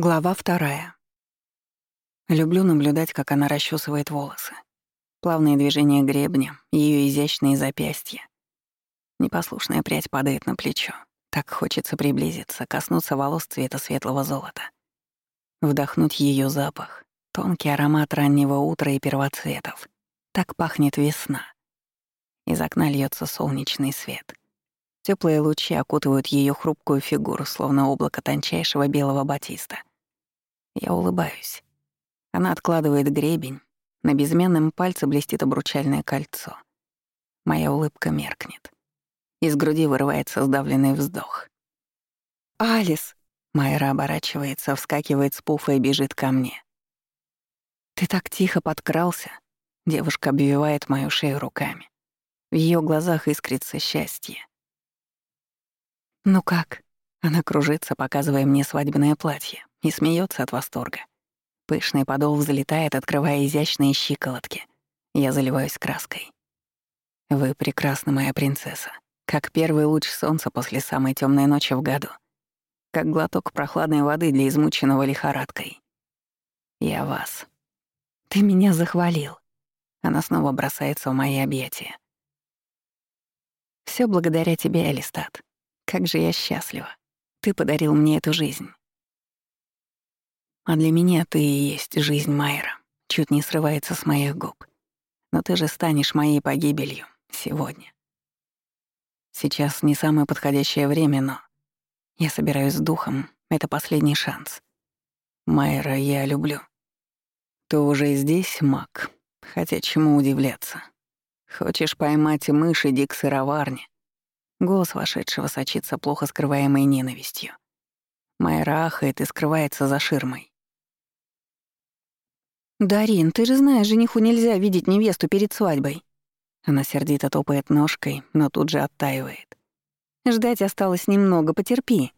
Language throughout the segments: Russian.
Глава вторая. Люблю наблюдать, как она расчесывает волосы. Плавные движения гребня, ее изящные запястья. Непослушная прядь падает на плечо. Так хочется приблизиться, коснуться волос цвета светлого золота. Вдохнуть ее запах, тонкий аромат раннего утра и первоцветов. Так пахнет весна. Из окна льется солнечный свет. Теплые лучи окутывают ее хрупкую фигуру, словно облако тончайшего белого батиста. Я улыбаюсь. Она откладывает гребень. На безменном пальце блестит обручальное кольцо. Моя улыбка меркнет. Из груди вырывается сдавленный вздох. «Алис!» Майра оборачивается, вскакивает с пуфа и бежит ко мне. «Ты так тихо подкрался!» Девушка обвивает мою шею руками. В ее глазах искрится счастье. «Ну как?» Она кружится, показывая мне свадебное платье, и смеется от восторга. Пышный подол взлетает, открывая изящные щиколотки. Я заливаюсь краской. «Вы прекрасна, моя принцесса, как первый луч солнца после самой темной ночи в году, как глоток прохладной воды для измученного лихорадкой. Я вас. Ты меня захвалил». Она снова бросается в мои объятия. Все благодаря тебе, Элистат. Как же я счастлива. Ты подарил мне эту жизнь. А для меня ты и есть жизнь Майера. Чуть не срывается с моих губ. Но ты же станешь моей погибелью сегодня. Сейчас не самое подходящее время, но я собираюсь с духом. Это последний шанс. Майера я люблю. Ты уже здесь, маг. Хотя чему удивляться. Хочешь поймать мышь, иди к сыроварне. Голос вошедшего сочится плохо скрываемой ненавистью. Майра ахает и скрывается за ширмой. «Дарин, ты же знаешь, жениху нельзя видеть невесту перед свадьбой». Она сердито топает ножкой, но тут же оттаивает. «Ждать осталось немного, потерпи».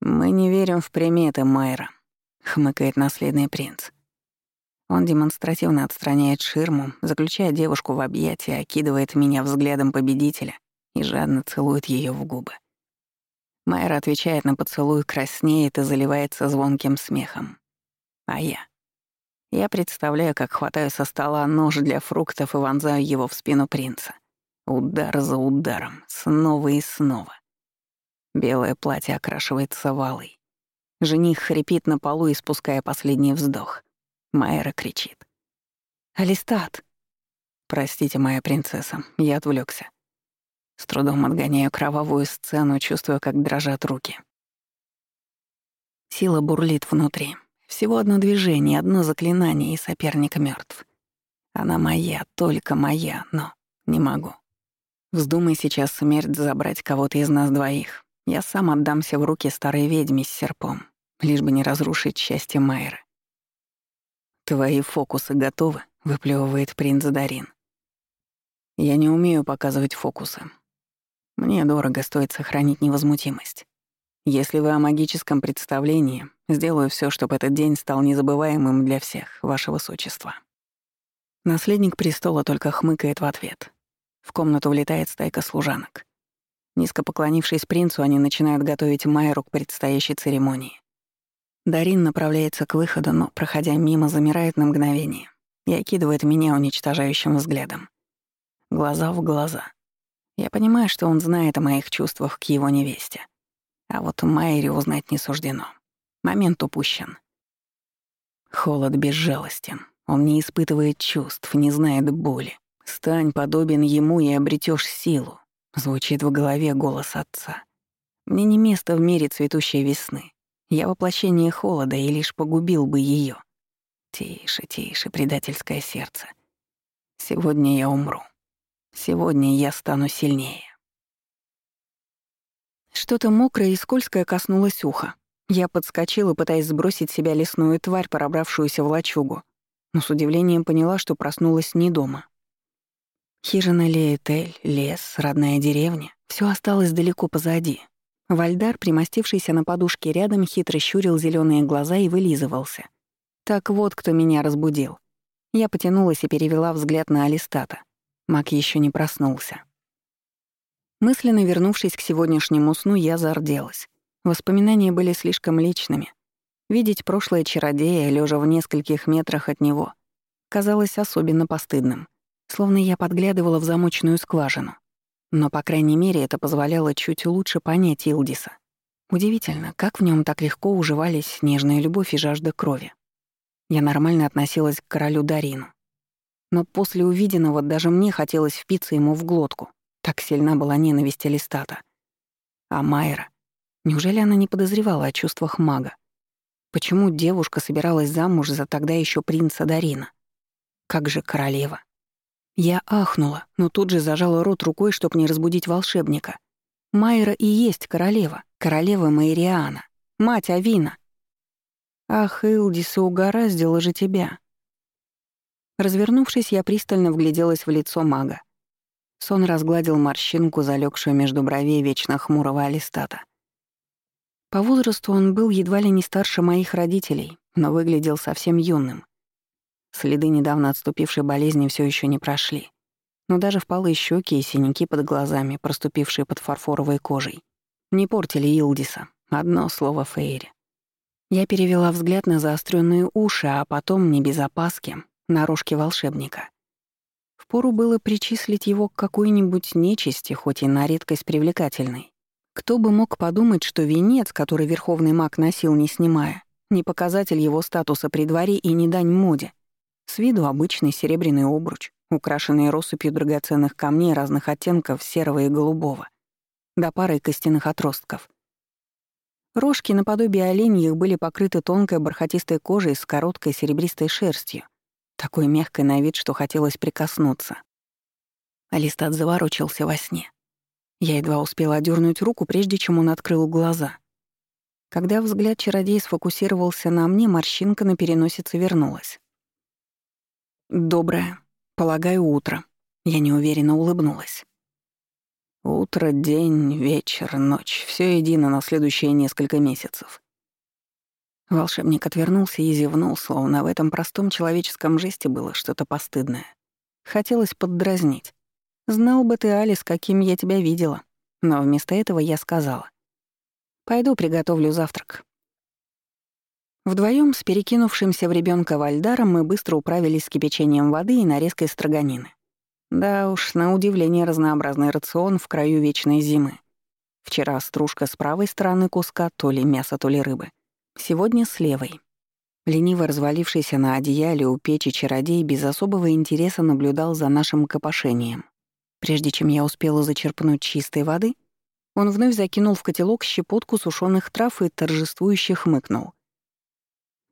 «Мы не верим в приметы, Майра», — хмыкает наследный принц. Он демонстративно отстраняет ширму, заключая девушку в объятия, окидывает меня взглядом победителя и жадно целует ее в губы. Майра отвечает на поцелуй, краснеет и заливается звонким смехом. А я? Я представляю, как хватаю со стола нож для фруктов и вонзаю его в спину принца. Удар за ударом, снова и снова. Белое платье окрашивается валой. Жених хрипит на полу, испуская последний вздох. Майра кричит. «Алистат!» «Простите, моя принцесса, я отвлекся. С трудом отгоняю кровавую сцену, чувствуя, как дрожат руки. Сила бурлит внутри. Всего одно движение, одно заклинание, и соперник мертв. Она моя, только моя, но не могу. Вздумай сейчас смерть забрать кого-то из нас двоих. Я сам отдамся в руки старой ведьме с серпом, лишь бы не разрушить счастье Майры. «Твои фокусы готовы?» — выплевывает принц Дарин. «Я не умею показывать фокусы. Мне дорого стоит сохранить невозмутимость. Если вы о магическом представлении, сделаю все, чтобы этот день стал незабываемым для всех, ваше высочество». Наследник престола только хмыкает в ответ. В комнату влетает стайка служанок. Низко поклонившись принцу, они начинают готовить Майру к предстоящей церемонии. Дарин направляется к выходу, но, проходя мимо, замирает на мгновение и окидывает меня уничтожающим взглядом. Глаза в глаза. Я понимаю, что он знает о моих чувствах к его невесте. А вот Майре узнать не суждено. Момент упущен. Холод безжалостен. Он не испытывает чувств, не знает боли. «Стань подобен ему и обретешь силу», — звучит в голове голос отца. «Мне не место в мире цветущей весны. Я воплощение холода и лишь погубил бы ее. Тише, тише, предательское сердце. Сегодня я умру. Сегодня я стану сильнее. Что-то мокрое и скользкое коснулось уха. Я подскочила, пытаясь сбросить с себя лесную тварь, пробравшуюся в лачугу, но с удивлением поняла, что проснулась не дома. Хижина Леетель, лес, родная деревня — все осталось далеко позади. Вальдар, примостившийся на подушке рядом, хитро щурил зеленые глаза и вылизывался. Так вот, кто меня разбудил. Я потянулась и перевела взгляд на Алистата. Мак еще не проснулся. Мысленно вернувшись к сегодняшнему сну, я зарделась. Воспоминания были слишком личными. Видеть прошлое чародея, лежа в нескольких метрах от него, казалось особенно постыдным, словно я подглядывала в замочную скважину. Но, по крайней мере, это позволяло чуть лучше понять Илдиса. Удивительно, как в нем так легко уживались нежная любовь и жажда крови. Я нормально относилась к королю Дарину. Но после увиденного даже мне хотелось впиться ему в глотку. Так сильна была ненависть Элистата. А Майра? Неужели она не подозревала о чувствах мага? Почему девушка собиралась замуж за тогда еще принца Дарина? Как же королева? Я ахнула, но тут же зажала рот рукой, чтобы не разбудить волшебника. Майра и есть королева, королева Майриана, мать Авина. Ах, Илдиса, угораздило же тебя. Развернувшись, я пристально вгляделась в лицо мага. Сон разгладил морщинку, залегшую между бровей вечно хмурого Алистата. По возрасту он был едва ли не старше моих родителей, но выглядел совсем юным. Следы недавно отступившей болезни все еще не прошли. Но даже впалые щеки и синяки под глазами, проступившие под фарфоровой кожей, не портили Илдиса. Одно слово Фейри. Я перевела взгляд на заостренные уши, а потом, не без опаски, на рожки волшебника. Впору было причислить его к какой-нибудь нечисти, хоть и на редкость привлекательной. Кто бы мог подумать, что венец, который верховный маг носил не снимая, не показатель его статуса при дворе и не дань моде. С виду обычный серебряный обруч, украшенный россыпью драгоценных камней разных оттенков серого и голубого, до пары костяных отростков. Рожки наподобие оленьих были покрыты тонкой бархатистой кожей с короткой серебристой шерстью, такой мягкой на вид, что хотелось прикоснуться. Алистат заворочился во сне. Я едва успела одернуть руку, прежде чем он открыл глаза. Когда взгляд чародея сфокусировался на мне, морщинка на переносице вернулась. «Доброе. Полагаю, утро». Я неуверенно улыбнулась. Утро, день, вечер, ночь — все едино на следующие несколько месяцев. Волшебник отвернулся и зевнул, словно в этом простом человеческом жесте было что-то постыдное. Хотелось поддразнить. Знал бы ты, Алис, каким я тебя видела. Но вместо этого я сказала. Пойду приготовлю завтрак. Вдвоем с перекинувшимся в ребенка Вальдаром мы быстро управились с кипячением воды и нарезкой строганины. Да уж, на удивление разнообразный рацион в краю вечной зимы. Вчера стружка с правой стороны куска, то ли мяса, то ли рыбы. Сегодня с левой. Лениво развалившийся на одеяле у печи чародей без особого интереса наблюдал за нашим копошением. Прежде чем я успела зачерпнуть чистой воды, он вновь закинул в котелок щепотку сушеных трав и торжествующе хмыкнул.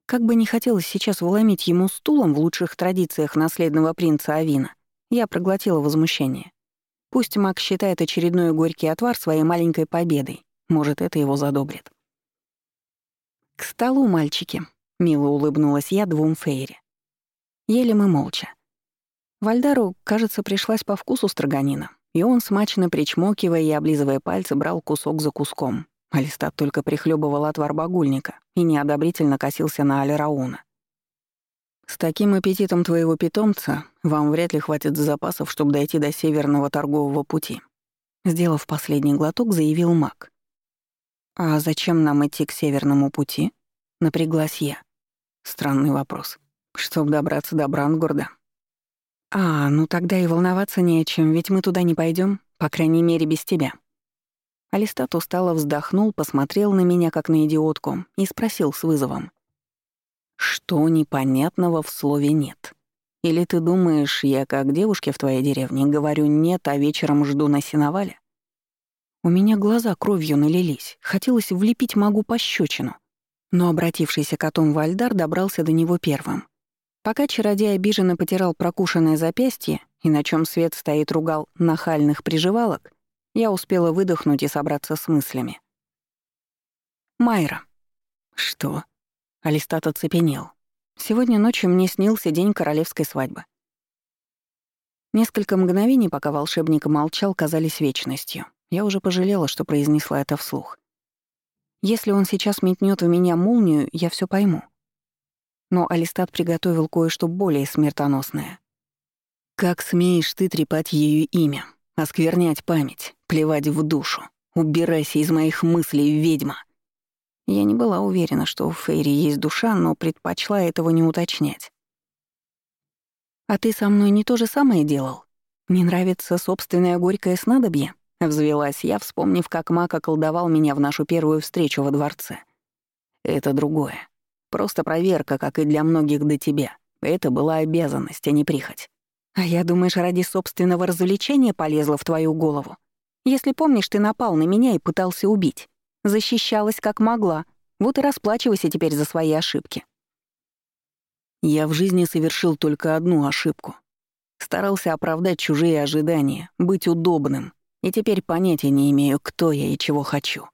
Как бы не хотелось сейчас вломить ему стулом в лучших традициях наследного принца Авина, я проглотила возмущение. Пусть Мак считает очередной горький отвар своей маленькой победой. Может, это его задобрит. «К столу, мальчики», — мило улыбнулась я двум Фейри. Ели мы молча. Вальдару, кажется, пришлась по вкусу строганина, и он, смачно причмокивая и облизывая пальцы, брал кусок за куском. Алистат только прихлебывал отвар багульника и неодобрительно косился на Алирауна. «С таким аппетитом твоего питомца вам вряд ли хватит запасов, чтобы дойти до северного торгового пути», сделав последний глоток, заявил маг. «А зачем нам идти к северному пути?» — напряглась я. Странный вопрос. Чтоб добраться до Брандгорда, «А, ну тогда и волноваться не о чем, ведь мы туда не пойдем, по крайней мере, без тебя». Алистат устало вздохнул, посмотрел на меня как на идиотку и спросил с вызовом. «Что непонятного в слове «нет»? Или ты думаешь, я как девушке в твоей деревне говорю «нет», а вечером жду на сеновале?» У меня глаза кровью налились, хотелось влепить могу пощечину. Но обратившийся котом Вальдар добрался до него первым — Пока чародей обиженно потирал прокушенное запястье и на чем свет стоит ругал нахальных приживалок, я успела выдохнуть и собраться с мыслями. «Майра». «Что?» Алистат оцепенел. «Сегодня ночью мне снился день королевской свадьбы». Несколько мгновений, пока волшебник молчал, казались вечностью. Я уже пожалела, что произнесла это вслух. Если он сейчас метнет в меня молнию, я все пойму но Алистат приготовил кое-что более смертоносное. «Как смеешь ты трепать ее имя, осквернять память, плевать в душу? Убирайся из моих мыслей, ведьма!» Я не была уверена, что у Фейри есть душа, но предпочла этого не уточнять. «А ты со мной не то же самое делал? Не нравится собственное горькое снадобье?» — взвелась я, вспомнив, как Мака колдовал меня в нашу первую встречу во дворце. «Это другое. Просто проверка, как и для многих до тебя. Это была обязанность, а не прихоть. А я, думаешь, ради собственного развлечения полезла в твою голову? Если помнишь, ты напал на меня и пытался убить. Защищалась как могла. Вот и расплачивайся теперь за свои ошибки. Я в жизни совершил только одну ошибку. Старался оправдать чужие ожидания, быть удобным, и теперь понятия не имею, кто я и чего хочу.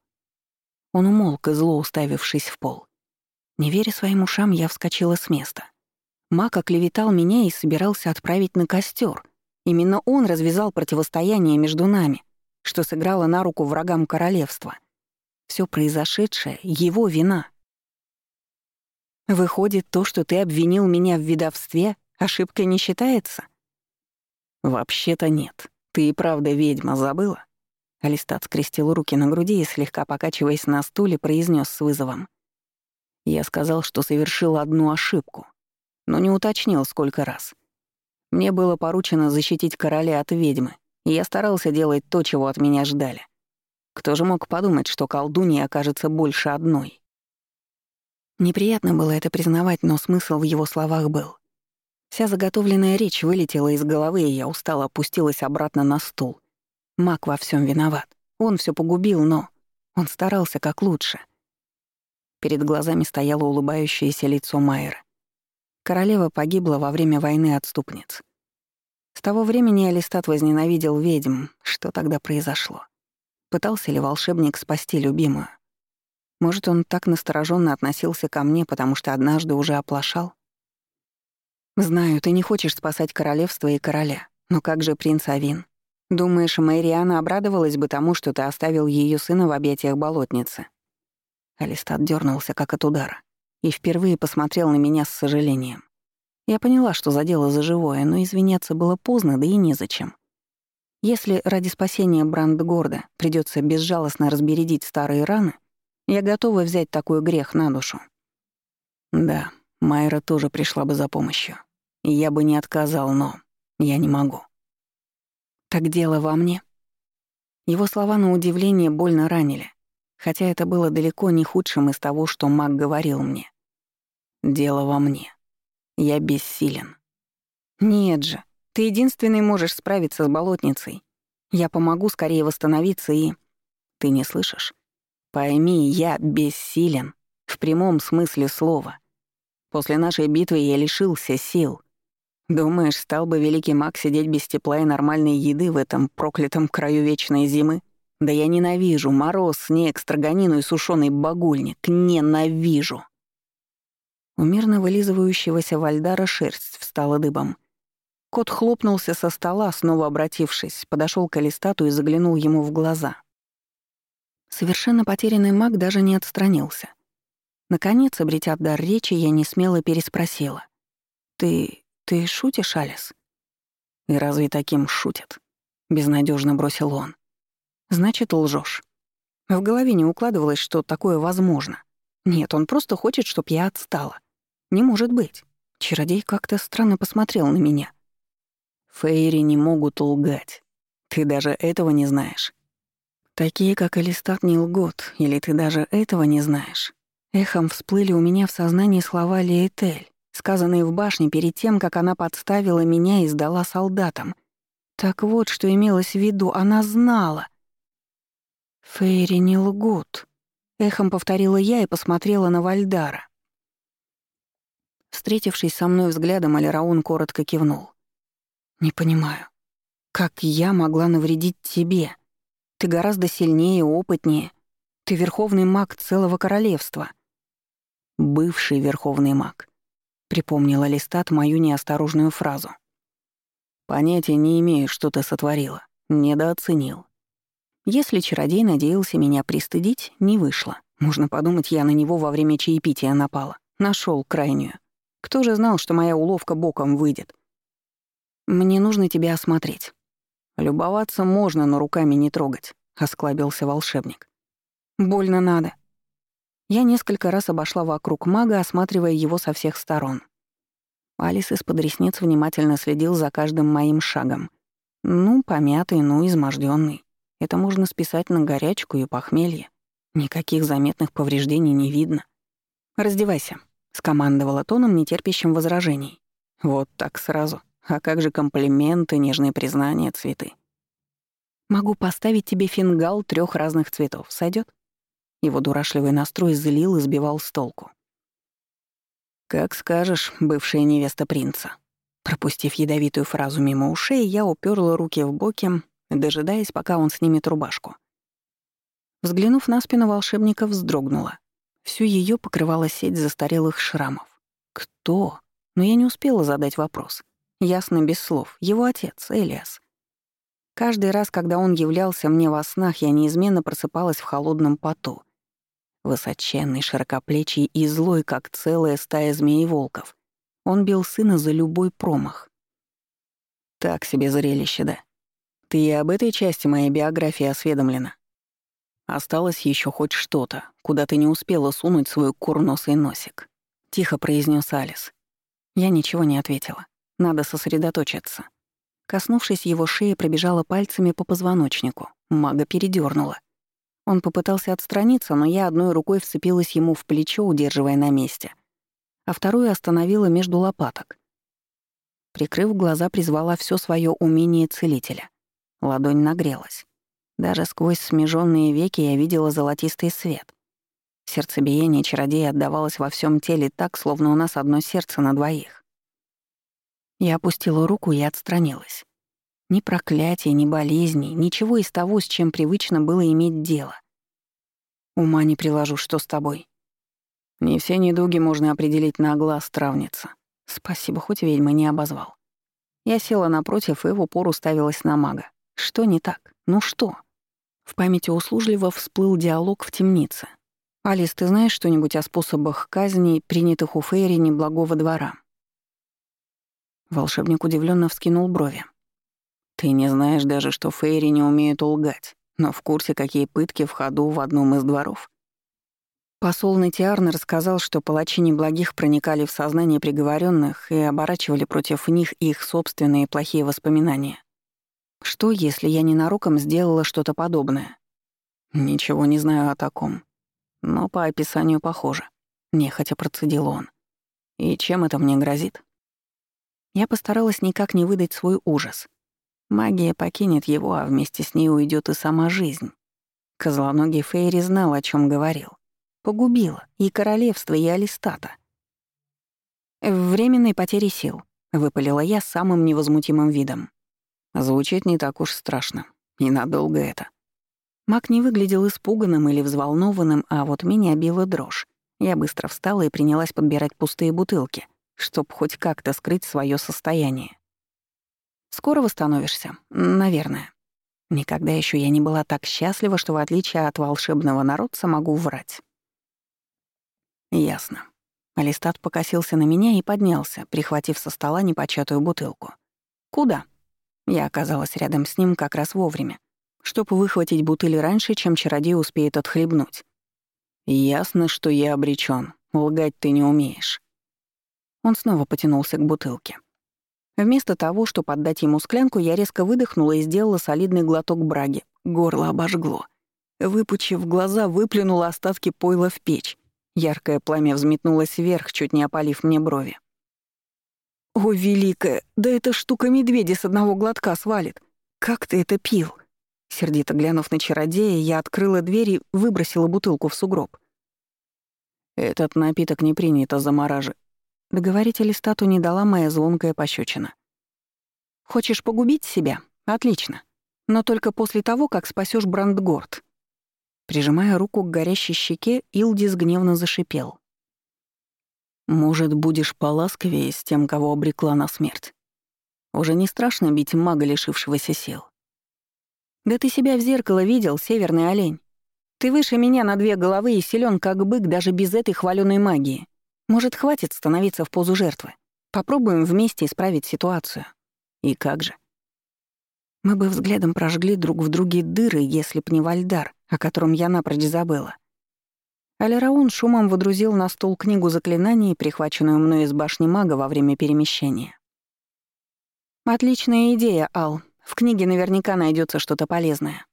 Он умолк зло уставившись в пол. Не веря своим ушам, я вскочила с места. Мак оклеветал меня и собирался отправить на костер. Именно он развязал противостояние между нами, что сыграло на руку врагам королевства. Все произошедшее — его вина. Выходит, то, что ты обвинил меня в ведовстве, ошибкой не считается? Вообще-то нет. Ты и правда ведьма, забыла? Алистат скрестил руки на груди и, слегка покачиваясь на стуле, произнес с вызовом. Я сказал, что совершил одну ошибку но не уточнил, сколько раз. Мне было поручено защитить короля от ведьмы, и я старался делать то, чего от меня ждали. Кто же мог подумать, что колдунья окажется больше одной? Неприятно было это признавать, но смысл в его словах был. Вся заготовленная речь вылетела из головы, и я устало опустилась обратно на стул. Мак во всем виноват. Он все погубил, но он старался как лучше. Перед глазами стояло улыбающееся лицо Майера. Королева погибла во время войны отступниц. С того времени Алистат возненавидел ведьм. Что тогда произошло? Пытался ли волшебник спасти любимую? Может, он так настороженно относился ко мне, потому что однажды уже оплошал? Знаю, ты не хочешь спасать королевство и короля, но как же принц Авин? Думаешь, Мэриана обрадовалась бы тому, что ты оставил ее сына в объятиях болотницы? Алистат дернулся как от удара и впервые посмотрел на меня с сожалением. Я поняла, что задела за живое, но извиняться было поздно, да и незачем. Если ради спасения Брандгорда придется безжалостно разбередить старые раны, я готова взять такой грех на душу. Да, Майра тоже пришла бы за помощью. И я бы не отказал, но я не могу. Так дело во мне. Его слова на удивление больно ранили, хотя это было далеко не худшим из того, что маг говорил мне. Дело во мне. Я бессилен. Нет же, ты единственный можешь справиться с болотницей. Я помогу скорее восстановиться и... Ты не слышишь? Пойми, я бессилен. В прямом смысле слова. После нашей битвы я лишился сил. Думаешь, стал бы великий маг сидеть без тепла и нормальной еды в этом проклятом краю вечной зимы? Да я ненавижу мороз, снег, строганину и сушеный багульник. Ненавижу. У мирно вылизывающегося Вальдара шерсть встала дыбом. Кот хлопнулся со стола, снова обратившись, подошел к Алистату и заглянул ему в глаза. Совершенно потерянный маг даже не отстранился. Наконец, обретя дар речи, я не смело переспросила. «Ты... ты шутишь, Алис?» «И разве таким шутят?» — безнадежно бросил он. «Значит, лжешь. В голове не укладывалось, что такое возможно. Нет, он просто хочет, чтоб я отстала. Не может быть. Чародей как-то странно посмотрел на меня. Фейри не могут лгать. Ты даже этого не знаешь. Такие, как Элистат, не лгут, или ты даже этого не знаешь. Эхом всплыли у меня в сознании слова Лиэтель, сказанные в башне перед тем, как она подставила меня и сдала солдатам. Так вот, что имелось в виду, она знала. Фейри не лгут. Эхом повторила я и посмотрела на Вальдара. Встретившись со мной взглядом, Алираун коротко кивнул. «Не понимаю, как я могла навредить тебе? Ты гораздо сильнее и опытнее. Ты верховный маг целого королевства». «Бывший верховный маг», — припомнила Листат мою неосторожную фразу. «Понятия не имею, что ты сотворила. Недооценил. Если чародей надеялся меня пристыдить, не вышло. Можно подумать, я на него во время чаепития напала. Нашел крайнюю. Кто же знал, что моя уловка боком выйдет? Мне нужно тебя осмотреть. Любоваться можно, но руками не трогать, осклабился волшебник. Больно надо. Я несколько раз обошла вокруг мага, осматривая его со всех сторон. Алис из-под ресниц внимательно следил за каждым моим шагом. Ну, помятый, ну, измождённый. Это можно списать на горячку и похмелье. Никаких заметных повреждений не видно. «Раздевайся», — скомандовала тоном, нетерпящим возражений. «Вот так сразу. А как же комплименты, нежные признания, цветы?» «Могу поставить тебе фингал трех разных цветов. Сойдет? Его дурашливый настрой злил и сбивал с толку. «Как скажешь, бывшая невеста принца». Пропустив ядовитую фразу мимо ушей, я уперла руки в боки, дожидаясь, пока он снимет рубашку. Взглянув на спину волшебника, вздрогнула. Всю ее покрывала сеть застарелых шрамов. Кто? Но я не успела задать вопрос. Ясно, без слов. Его отец, Элиас. Каждый раз, когда он являлся мне во снах, я неизменно просыпалась в холодном поту. Высоченный, широкоплечий и злой, как целая стая змеи-волков. Он бил сына за любой промах. Так себе зрелище, да? Ты и об этой части моей биографии осведомлена. Осталось еще хоть что-то, куда ты не успела сунуть свой курносый носик. Тихо произнес Алис. Я ничего не ответила. Надо сосредоточиться. Коснувшись его шеи, пробежала пальцами по позвоночнику. Мага передернула. Он попытался отстраниться, но я одной рукой вцепилась ему в плечо, удерживая на месте, а вторую остановила между лопаток. Прикрыв глаза, призвала все свое умение целителя. Ладонь нагрелась. Даже сквозь смеженные веки я видела золотистый свет. Сердцебиение чародея отдавалось во всем теле так, словно у нас одно сердце на двоих. Я опустила руку и отстранилась. Ни проклятий, ни болезней, ничего из того, с чем привычно было иметь дело. Ума не приложу, что с тобой. Не все недуги можно определить на глаз травница. Спасибо, хоть ведьма не обозвал. Я села напротив и в упор уставилась на мага. Что не так? Ну что? В памяти услужливо всплыл диалог в темнице. «Алис, ты знаешь что-нибудь о способах казни, принятых у Фейри неблагого двора?» Волшебник удивленно вскинул брови. «Ты не знаешь даже, что Фейри не умеют лгать, но в курсе, какие пытки в ходу в одном из дворов?» Посол Натиарна рассказал, что палачи неблагих проникали в сознание приговоренных и оборачивали против них их собственные плохие воспоминания. Что, если я ненароком сделала что-то подобное? Ничего не знаю о таком. Но по описанию похоже. Нехотя процедил он. И чем это мне грозит? Я постаралась никак не выдать свой ужас. Магия покинет его, а вместе с ней уйдет и сама жизнь. Козлоногий Фейри знал, о чем говорил. Погубила и королевство, и Алистата. «Временной потери сил», — выпалила я самым невозмутимым видом. Звучит не так уж страшно. И надолго это. Мак не выглядел испуганным или взволнованным, а вот меня била дрожь. Я быстро встала и принялась подбирать пустые бутылки, чтобы хоть как-то скрыть свое состояние. Скоро восстановишься, наверное. Никогда еще я не была так счастлива, что в отличие от волшебного народца могу врать. Ясно. Алистат покосился на меня и поднялся, прихватив со стола непочатую бутылку. «Куда?» Я оказалась рядом с ним как раз вовремя, чтобы выхватить бутыль раньше, чем чародей успеет отхлебнуть. «Ясно, что я обречён. Лгать ты не умеешь». Он снова потянулся к бутылке. Вместо того, чтобы отдать ему склянку, я резко выдохнула и сделала солидный глоток браги. Горло обожгло. Выпучив глаза, выплюнула остатки пойла в печь. Яркое пламя взметнулось вверх, чуть не опалив мне брови. «О, великая, да эта штука медведя с одного глотка свалит! Как ты это пил?» Сердито глянув на чародея, я открыла дверь и выбросила бутылку в сугроб. «Этот напиток не принято замораживать». Договорить Алистату не дала моя звонкая пощечина. «Хочешь погубить себя? Отлично. Но только после того, как спасешь Брандгорд». Прижимая руку к горящей щеке, Илдис гневно зашипел. Может, будешь поласковее с тем, кого обрекла на смерть? Уже не страшно бить мага, лишившегося сил. Да ты себя в зеркало видел, северный олень. Ты выше меня на две головы и силен как бык даже без этой хваленой магии. Может, хватит становиться в позу жертвы? Попробуем вместе исправить ситуацию. И как же? Мы бы взглядом прожгли друг в друге дыры, если б не Вальдар, о котором я напрочь забыла. Алираун шумом водрузил на стол книгу заклинаний, прихваченную мной из башни мага во время перемещения. «Отличная идея, Ал. В книге наверняка найдется что-то полезное».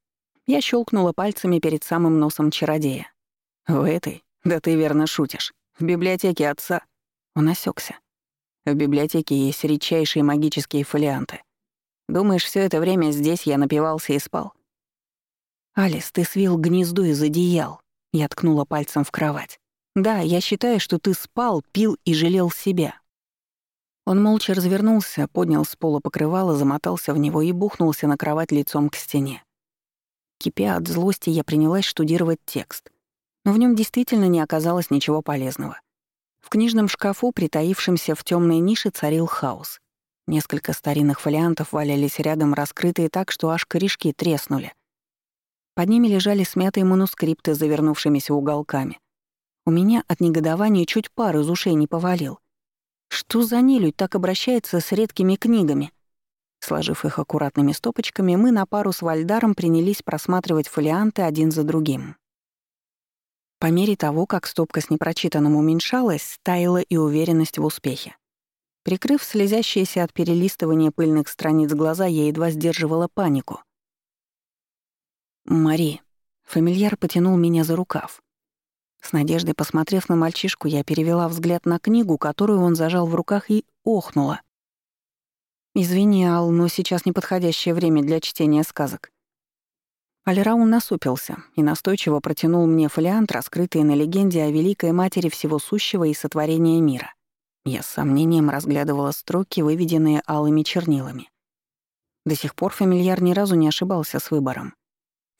Я щелкнула пальцами перед самым носом чародея. «В этой? Да ты верно шутишь. В библиотеке отца». Он осекся. В библиотеке есть редчайшие магические фолианты. Думаешь, все это время здесь я напивался и спал? «Алис, ты свил гнездо из одеял», — я ткнула пальцем в кровать. «Да, я считаю, что ты спал, пил и жалел себя». Он молча развернулся, поднял с пола покрывало, замотался в него и бухнулся на кровать лицом к стене. Кипя от злости, я принялась штудировать текст. В нем действительно не оказалось ничего полезного. В книжном шкафу, притаившемся в темной нише, царил хаос. Несколько старинных фолиантов валялись рядом, раскрытые так, что аж корешки треснули. Под ними лежали смятые манускрипты с завернувшимися уголками. У меня от негодования чуть пар из ушей не повалил. Что за нелюдь так обращается с редкими книгами? Сложив их аккуратными стопочками, мы на пару с Вальдаром принялись просматривать фолианты один за другим. По мере того, как стопка с непрочитанным уменьшалась, таяла и уверенность в успехе. Прикрыв слезящиеся от перелистывания пыльных страниц глаза, я едва сдерживала панику. «Мари», — фамильяр потянул меня за рукав. С надеждой посмотрев на мальчишку, я перевела взгляд на книгу, которую он зажал в руках, и охнула. «Извини, Ал, но сейчас неподходящее время для чтения сказок. Алираун насупился и настойчиво протянул мне фолиант, раскрытый на легенде о великой матери всего сущего и сотворения мира. Я с сомнением разглядывала строки, выведенные алыми чернилами. До сих пор фамильяр ни разу не ошибался с выбором.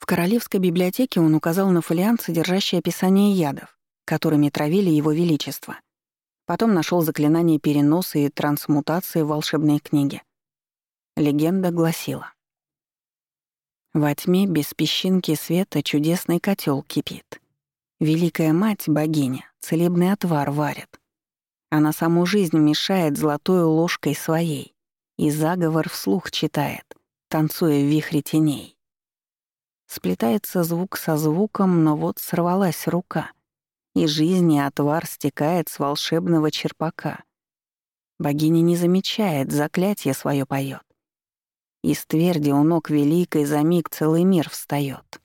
В Королевской библиотеке он указал на фолиант, содержащий описание ядов, которыми травили его величество. Потом нашел заклинание переноса и трансмутации в волшебной книге. Легенда гласила — во тьме без песчинки света чудесный котел кипит. Великая мать, богиня, целебный отвар варит. Она саму жизнь мешает золотой ложкой своей и заговор вслух читает, танцуя в вихре теней. Сплетается звук со звуком, но вот сорвалась рука, и жизнь и отвар стекает с волшебного черпака. Богиня не замечает, заклятие свое поет. Из тверди у ног великой за миг целый мир встает.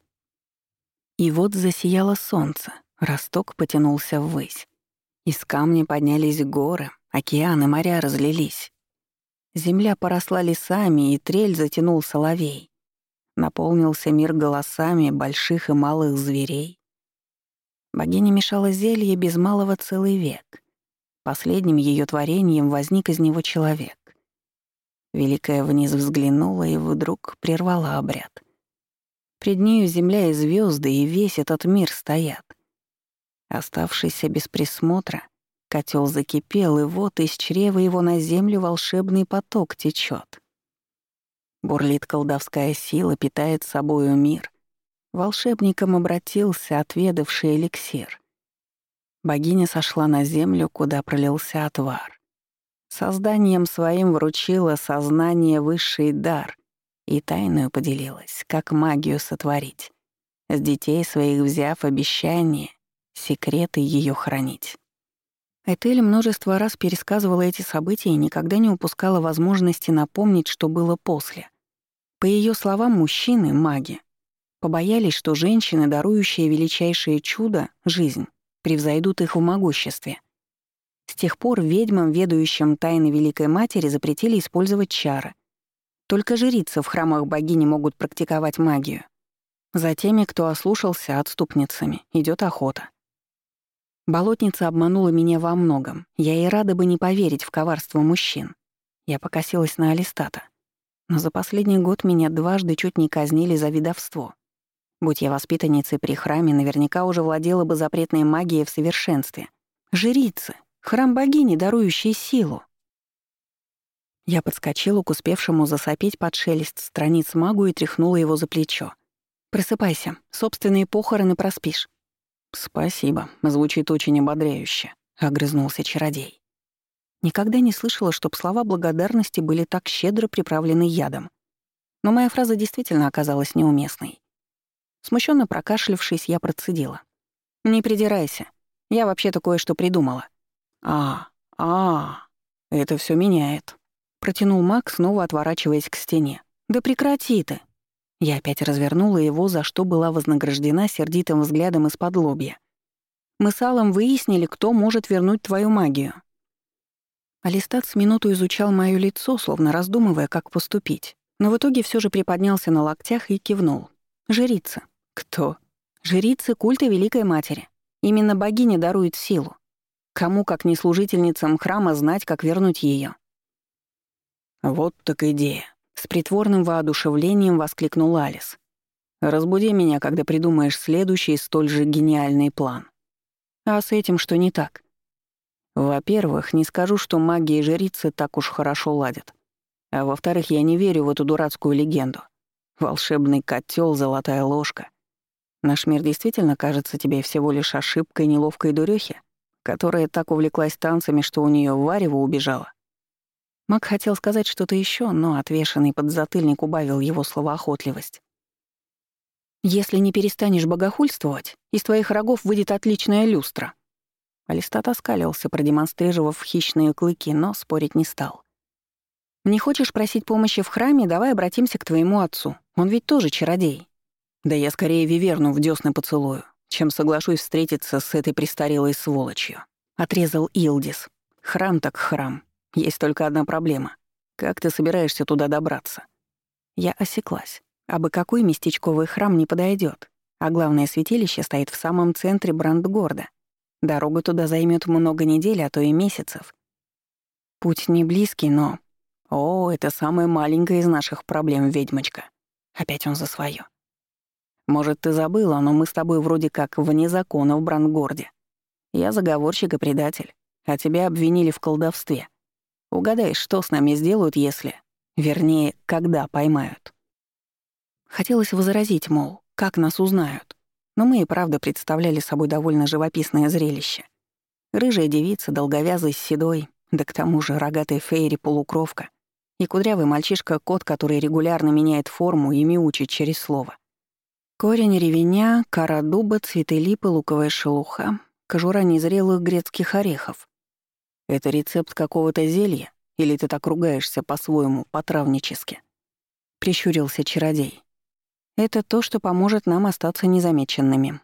И вот засияло солнце, росток потянулся ввысь. Из камня поднялись горы, океаны, моря разлились. Земля поросла лесами, и трель затянул соловей. Наполнился мир голосами больших и малых зверей. Богиня мешала зелье без малого целый век. Последним ее творением возник из него человек. Великая вниз взглянула и вдруг прервала обряд. Пред нею земля и звезды, и весь этот мир стоят. Оставшийся без присмотра, котел закипел, и вот из чрева его на землю волшебный поток течет. Бурлит колдовская сила, питает собою мир. Волшебником обратился отведавший эликсир. Богиня сошла на землю, куда пролился отвар. Созданием своим вручила сознание высший дар и тайную поделилась, как магию сотворить, с детей своих взяв обещание, секреты ее хранить. Этель множество раз пересказывала эти события и никогда не упускала возможности напомнить, что было после. По ее словам, мужчины, маги, побоялись, что женщины, дарующие величайшее чудо, жизнь, превзойдут их в могуществе. С тех пор ведьмам, ведающим тайны Великой Матери, запретили использовать чары. Только жрицы в храмах богини могут практиковать магию. За теми, кто ослушался отступницами, идет охота. Болотница обманула меня во многом. Я и рада бы не поверить в коварство мужчин. Я покосилась на Алистата. Но за последний год меня дважды чуть не казнили за видовство. Будь я воспитанницей при храме, наверняка уже владела бы запретной магией в совершенстве. Жрицы, Храм богини, дарующий силу. Я подскочила к успевшему засопеть под шелест страниц магу и тряхнула его за плечо. «Просыпайся, собственные похороны проспишь». «Спасибо, звучит очень ободряюще», — огрызнулся чародей. Никогда не слышала, чтоб слова благодарности были так щедро приправлены ядом. Но моя фраза действительно оказалась неуместной. Смущенно прокашлявшись, я процедила. Не придирайся. Я вообще-то кое-что придумала». «А, а, это все меняет», — протянул Мак, снова отворачиваясь к стене. «Да прекрати ты!» Я опять развернула его, за что была вознаграждена сердитым взглядом из-под лобья. «Мы с Аллом выяснили, кто может вернуть твою магию». Алистат с минуту изучал моё лицо, словно раздумывая, как поступить, но в итоге все же приподнялся на локтях и кивнул. «Жрица». «Кто?» «Жрицы культа Великой Матери. Именно богиня дарует силу. Кому, как не служительницам храма, знать, как вернуть ее? «Вот так идея», — с притворным воодушевлением воскликнул Алис. «Разбуди меня, когда придумаешь следующий столь же гениальный план». «А с этим что не так?» «Во-первых, не скажу, что маги и жрицы так уж хорошо ладят. А во-вторых, я не верю в эту дурацкую легенду. Волшебный котел, золотая ложка. Наш мир действительно кажется тебе всего лишь ошибкой неловкой дурёхи? Которая так увлеклась танцами, что у нее варево убежала. Мак хотел сказать что-то еще, но отвешенный подзатыльник убавил его словоохотливость. «Если не перестанешь богохульствовать, из твоих рогов выйдет отличная люстра». Алистат оскалился, продемонстрировав хищные клыки, но спорить не стал. «Не хочешь просить помощи в храме, давай обратимся к твоему отцу. Он ведь тоже чародей». «Да я скорее Виверну в дёсны поцелую чем соглашусь встретиться с этой престарелой сволочью», — отрезал Илдис. «Храм так храм. Есть только одна проблема. Как ты собираешься туда добраться?» Я осеклась. А бы какой местечковый храм не подойдет, а главное святилище стоит в самом центре Брандгорда. Дорога туда займет много недель, а то и месяцев. Путь не близкий, но... О, это самая маленькая из наших проблем, ведьмочка. Опять он за свое. Может, ты забыла, но мы с тобой вроде как вне закона в Брангорде. Я заговорщик и предатель, а тебя обвинили в колдовстве. Угадай, что с нами сделают, если... Вернее, когда поймают. Хотелось возразить, мол, как нас узнают. Но мы и правда представляли собой довольно живописное зрелище. Рыжая девица, долговязый с седой, да к тому же рогатый фейри-полукровка и кудрявый мальчишка-кот, который регулярно меняет форму и мяучит через слово. Корень ревеня, кора дуба, цветы липы, луковая шелуха, кожура незрелых грецких орехов. Это рецепт какого-то зелья? Или ты так ругаешься по-своему, по-травнически? Прищурился чародей. Это то, что поможет нам остаться незамеченными.